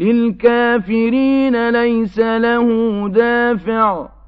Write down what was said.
لِّلْكَافِرِينَ لَيْسَ لَهُ دَافِعٌ.